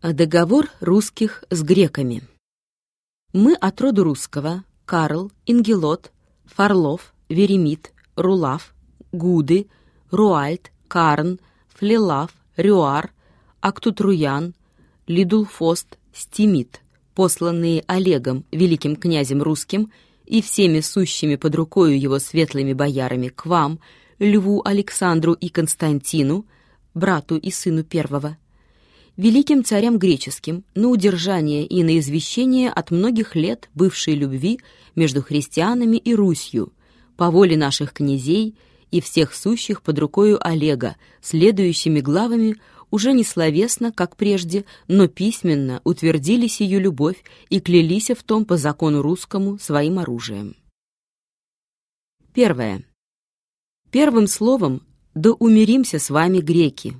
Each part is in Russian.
Договор русских с греками. Мы от рода русского Карл, Ингелот, Фарлов, Веремит, Рулав, Гуды, Руальд, Карн, Флелав, Рюар, Актутруян, Лидулфост, Стимит, посланные Олегом, великим князем русским, и всеми сущими под рукою его светлыми боярами к вам, Льву Александру и Константину, брату и сыну первого, великим царям греческим на удержание и на извещение от многих лет бывшей любви между христианами и Русью, по воле наших князей и всех сущих под рукою Олега, следующими главами уже не словесно, как прежде, но письменно утвердили сию любовь и клялись в том по закону русскому своим оружием. Первое. Первым словом «Да умиримся с вами, греки»,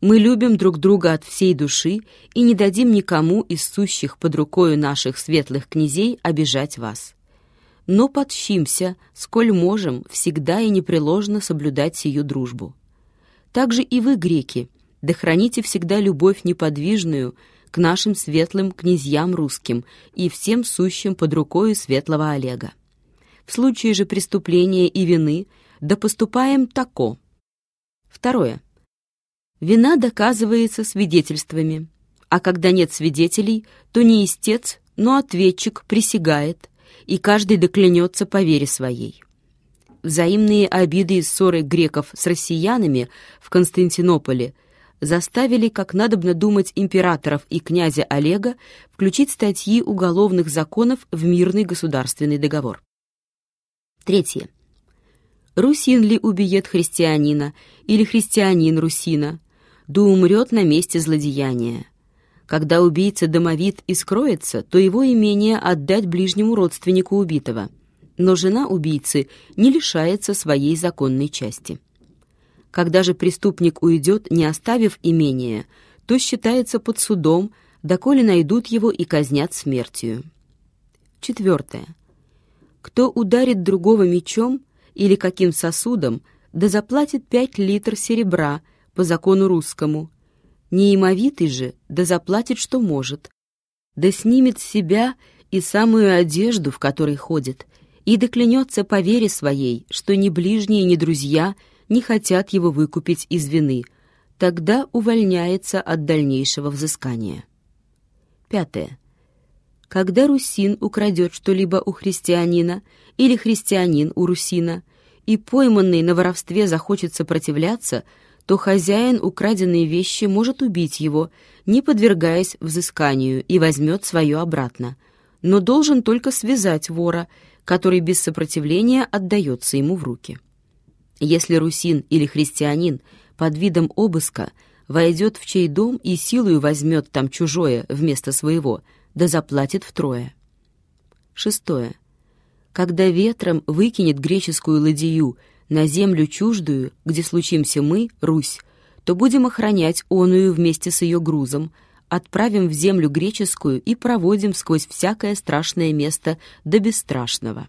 мы любим друг друга от всей души и не дадим никому из сущих под рукою наших светлых князей обижать вас. Но подщимся, сколь можем, всегда и непреложно соблюдать сию дружбу. Также и вы, греки, да храните всегда любовь неподвижную к нашим светлым князьям русским и всем сущим под рукою светлого Олега. В случае же преступления и вины да поступаем тако. Второе. Вина доказывается свидетельствами, а когда нет свидетелей, то не истец, но ответчик присягает, и каждый доклянется по вере своей. Взаимные обиды и ссоры греков с россиянами в Константинополе заставили, как надобно думать императоров и князя Олега, включить статьи уголовных законов в мирный государственный договор. Третье. Русин ли убьет христианина или христианин русина – да умрет на месте злодеяния. Когда убийца домовит и скроется, то его имение отдать ближнему родственнику убитого. Но жена убийцы не лишается своей законной части. Когда же преступник уйдет, не оставив имение, то считается под судом, доколе найдут его и казнят смертью. Четвертое. Кто ударит другого мечом или каким сосудом, да заплатит пять литров серебра – по закону русскому. Неимовитый же, да заплатит, что может, да снимет с себя и самую одежду, в которой ходит, и доклянется по вере своей, что ни ближние, ни друзья не хотят его выкупить из вины, тогда увольняется от дальнейшего взыскания. Пятое. Когда русин украдет что-либо у христианина или христианин у русина, и пойманный на воровстве захочет сопротивляться, то хозяин украденной вещи может убить его, не подвергаясь взысканию, и возьмет свое обратно, но должен только связать вора, который без сопротивления отдается ему в руки. Если русин или христианин под видом обыска войдет в чей дом и силою возьмет там чужое вместо своего, да заплатит втрое. Шестое. Когда ветром выкинет греческую ладью на землю чуждую, где случимся мы, Русь, то будем охранять оную вместе с ее грузом, отправим в землю греческую и проводим сквозь всякое страшное место до бесстрашного.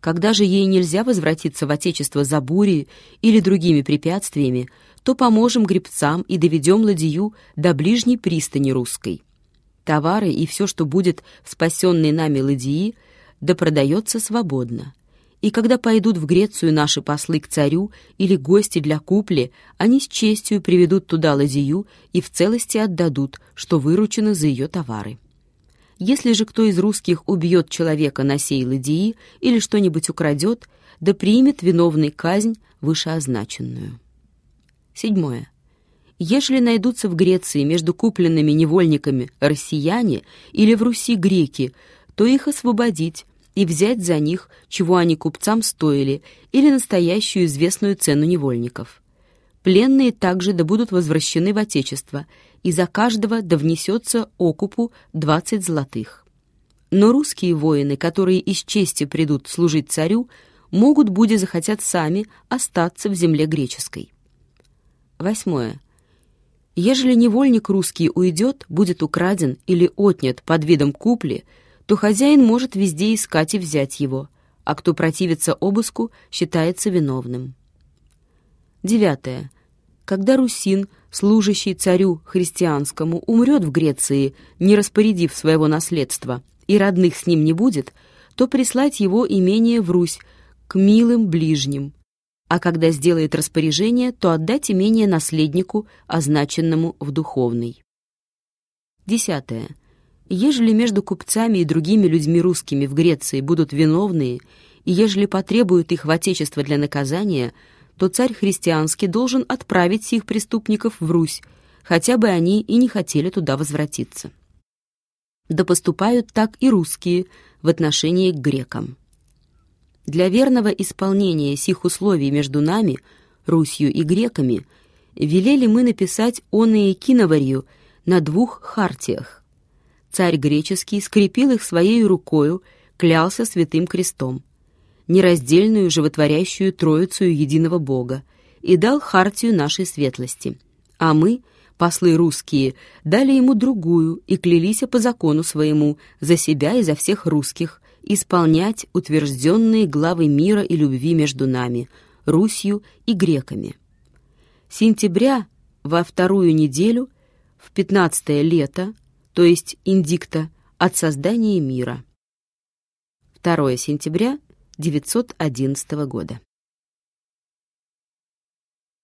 Когда же ей нельзя возвратиться в Отечество за бурей или другими препятствиями, то поможем гребцам и доведем ладью до ближней пристани русской. Товары и все, что будет в спасенной нами ладьи, да продается свободно. И когда пойдут в Грецию наши послы к царю или гости для купли, они с честью приведут туда ладью и в целости отдадут, что выручено за ее товары. Если же кто из русских убьет человека на сей ладьи или что-нибудь украдет, да примет виновный казнь вышеозначенную. Седьмое. Если найдутся в Греции между купленными невольниками россияне или в Руси греки, то их освободить, и взять за них, чего они купцам стоили, или настоящую известную цену невольников. Пленные также да будут возвращены в Отечество, и за каждого да внесется окупу двадцать золотых. Но русские воины, которые из чести придут служить царю, могут, буде захотят сами, остаться в земле греческой. Восьмое. Ежели невольник русский уйдет, будет украден или отнят под видом купли – то хозяин может везде искать и взять его, а кто противится обыску, считается виновным. Девятое. Когда русин служащий царю христианскому, умрет в Греции, не распорядив своего наследства, и родных с ним не будет, то прислать его имение в Русь, к милым ближним, а когда сделает распоряжение, то отдать имение наследнику, означенному в духовный. Десятое. Ежели между купцами и другими людьми русскими в Греции будут виновные, и ежели потребуют их в отечество для наказания, то царь христианский должен отправить сих преступников в Русь, хотя бы они и не хотели туда возвратиться. Да поступают так и русские в отношении к грекам. Для верного исполнения сих условий между нами, Русью и греками, велели мы написать оные киноварью на двух хартиях. Царь греческий скрепил их своей рукою, клялся святым крестом, нераздельную животворящую троицу единого Бога, и дал хартию нашей светлости. А мы, послы русские, дали ему другую и клялись по закону своему за себя и за всех русских, исполнять утвержденные главы мира и любви между нами, Русью и греками. Сентября во вторую неделю, в пятнадцатое лето, то есть индикта, от создания мира. 2 сентября 911 года.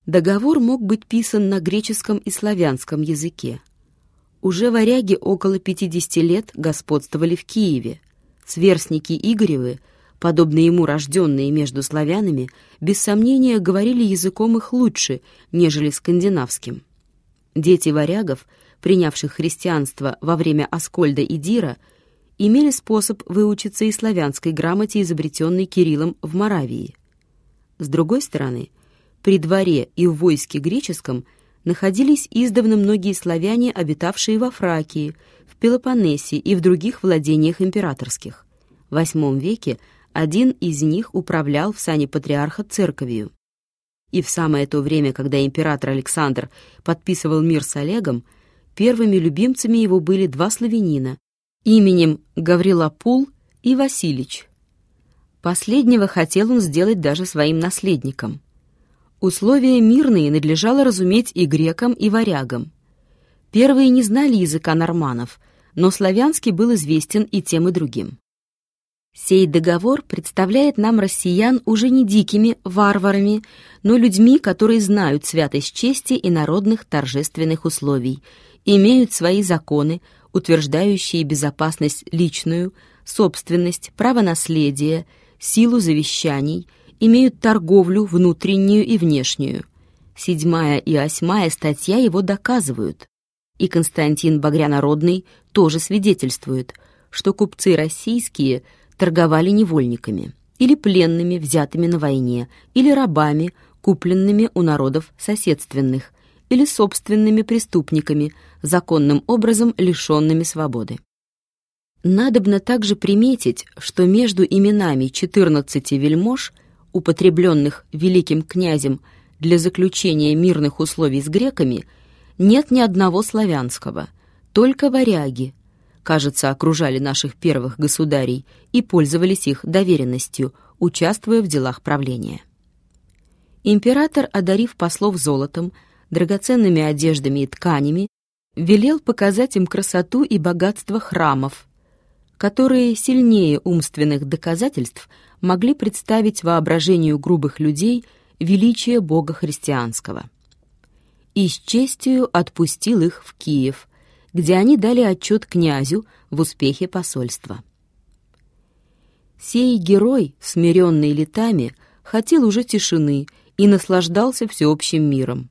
Договор мог быть писан на греческом и славянском языке. Уже варяги около 50 лет господствовали в Киеве, Сверстники Игоревы, подобно ему рожденные между славянами, без сомнения говорили языком их лучше, нежели скандинавским. Дети варягов, принявших христианство во время Аскольда и Дира, имели способ выучиться и славянской грамоте, изобретенной Кириллом в Моравии. С другой стороны, при дворе и в войске греческом находились издавна многие славяне, обитавшие во Фракии, Пелопоннесе и в других владениях императорских. В VIII веке один из них управлял в сане патриарха церковью. И в самое то время, когда император Александр подписывал мир с Олегом, первыми любимцами его были два славянина именем Гаврилопул и Василич. Последнего хотел он сделать даже своим наследником. Условия мирные надлежало разуметь и грекам, и варягам. Первые не знали языка норманов, но славянский был известен и тем и другим. Сей договор представляет нам россиян уже не дикими варварами, но людьми, которые знают святость чести и народных торжественных условий, имеют свои законы, утверждающие безопасность личную, собственность, право наследия, силу завещаний, имеют торговлю внутреннюю и внешнюю. Седьмая и восьмая статья его доказывают и Константин Багрянародный тоже свидетельствует, что купцы российские торговали невольниками или пленными, взятыми на войне, или рабами, купленными у народов соседственных, или собственными преступниками, законным образом лишенными свободы. Надобно также приметить, что между именами 14 вельмож, употребленных великим князем для заключения мирных условий с греками, нет ни одного славянского, только варяги, кажется, окружали наших первых государей и пользовались их доверенностью, участвуя в делах правления. Император, одарив послов золотом, драгоценными одеждами и тканями, велел показать им красоту и богатство храмов, которые сильнее умственных доказательств могли представить воображению грубых людей величие Бога христианского и с честью отпустил их в Киев, где они дали отчет князю в успехе посольства. Сей герой, смиренный летами, хотел уже тишины и наслаждался всеобщим миром.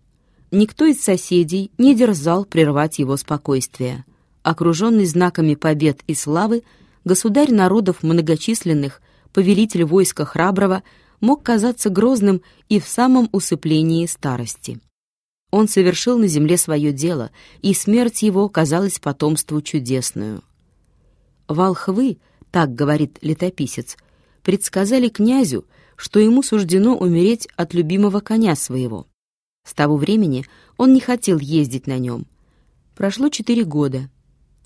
Никто из соседей не дерзал прервать его спокойствие. Окруженный знаками побед и славы, государь народов многочисленных, повелитель войска храброго, мог казаться грозным и в самом усыплении старости. Он совершил на земле свое дело, и смерть его казалась потомству чудесную. Волхвы, так говорит летописец, предсказали князю, что ему суждено умереть от любимого коня своего. С того времени он не хотел ездить на нем. Прошло четыре года.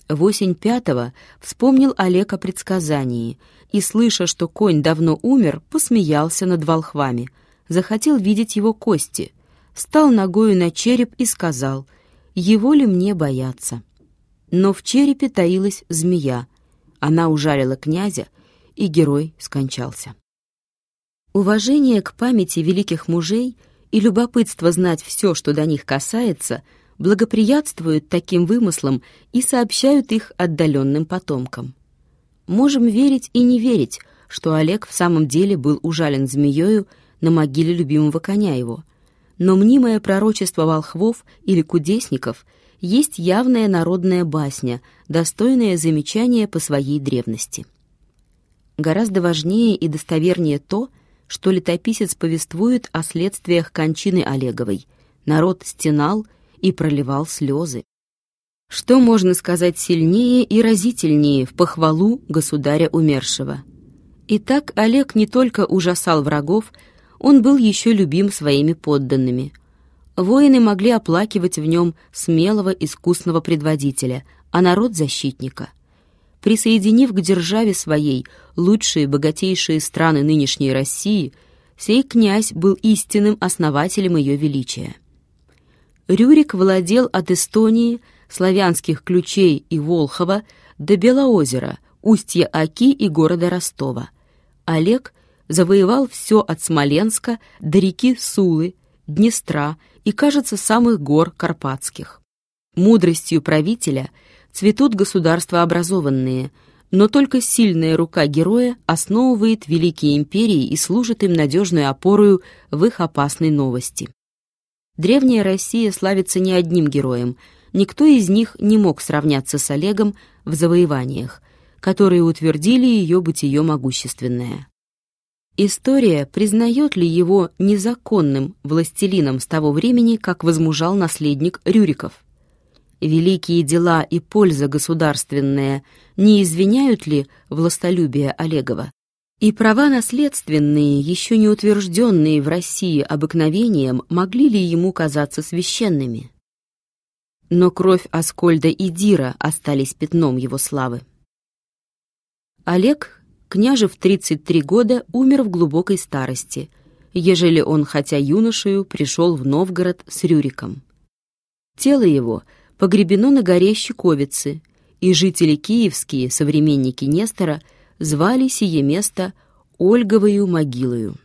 В осень пятого вспомнил Олег о предсказании и, слыша, что конь давно умер, посмеялся над волхвами, захотел видеть его кости — стал ногою на череп и сказал, «Его ли мне бояться?» Но в черепе таилась змея. Она ужалила князя, и герой скончался. Уважение к памяти великих мужей и любопытство знать все, что до них касается, благоприятствуют таким вымыслам и сообщают их отдаленным потомкам. Можем верить и не верить, что Олег в самом деле был ужален змеёю на могиле любимого коня его. Но мнимое пророчество волхвов или кудесников есть явная народная басня, достойная замечания по своей древности. Гораздо важнее и достовернее то, что летописец повествует о следствиях кончины Олеговой. Народ стенал и проливал слезы. Что можно сказать сильнее и разительнее в похвалу государя умершего? Итак, Олег не только ужасал врагов, он был еще любим своими подданными. Воины могли оплакивать в нем смелого, искусного предводителя, а народ — защитника — присоединив к державе своей лучшие богатейшие страны нынешней России, сей князь был истинным основателем ее величия. Рюрик владел от Эстонии, славянских ключей и Волхова до Белоозера, устья Оки и города Ростова. Олег завоевал все от Смоленска до реки Сулы, Днестра и, кажется, самых гор Карпатских. Мудростью правителя – цветут государства образованные, но только сильная рука героя основывает великие империи и служит им надежной опорою в их опасной новости. Древняя Россия славится не одним героем, никто из них не мог сравняться с Олегом в завоеваниях, которые утвердили ее бытие могущественное. История признает ли его незаконным властелином с того времени, как возмужал наследник Рюриков? великие дела и польза государственная не извиняют ли властолюбие Олегова? И права наследственные, еще не утвержденные в России обыкновением, могли ли ему казаться священными? Но кровь Аскольда и Дира остались пятном его славы. Олег, княже в 33 года, умер в глубокой старости, ежели он, хотя юношею, пришел в Новгород с Рюриком. Тело его — погребено на горе Щековицы, и жители киевские, современники Нестора, звали сие место Ольговою могилою.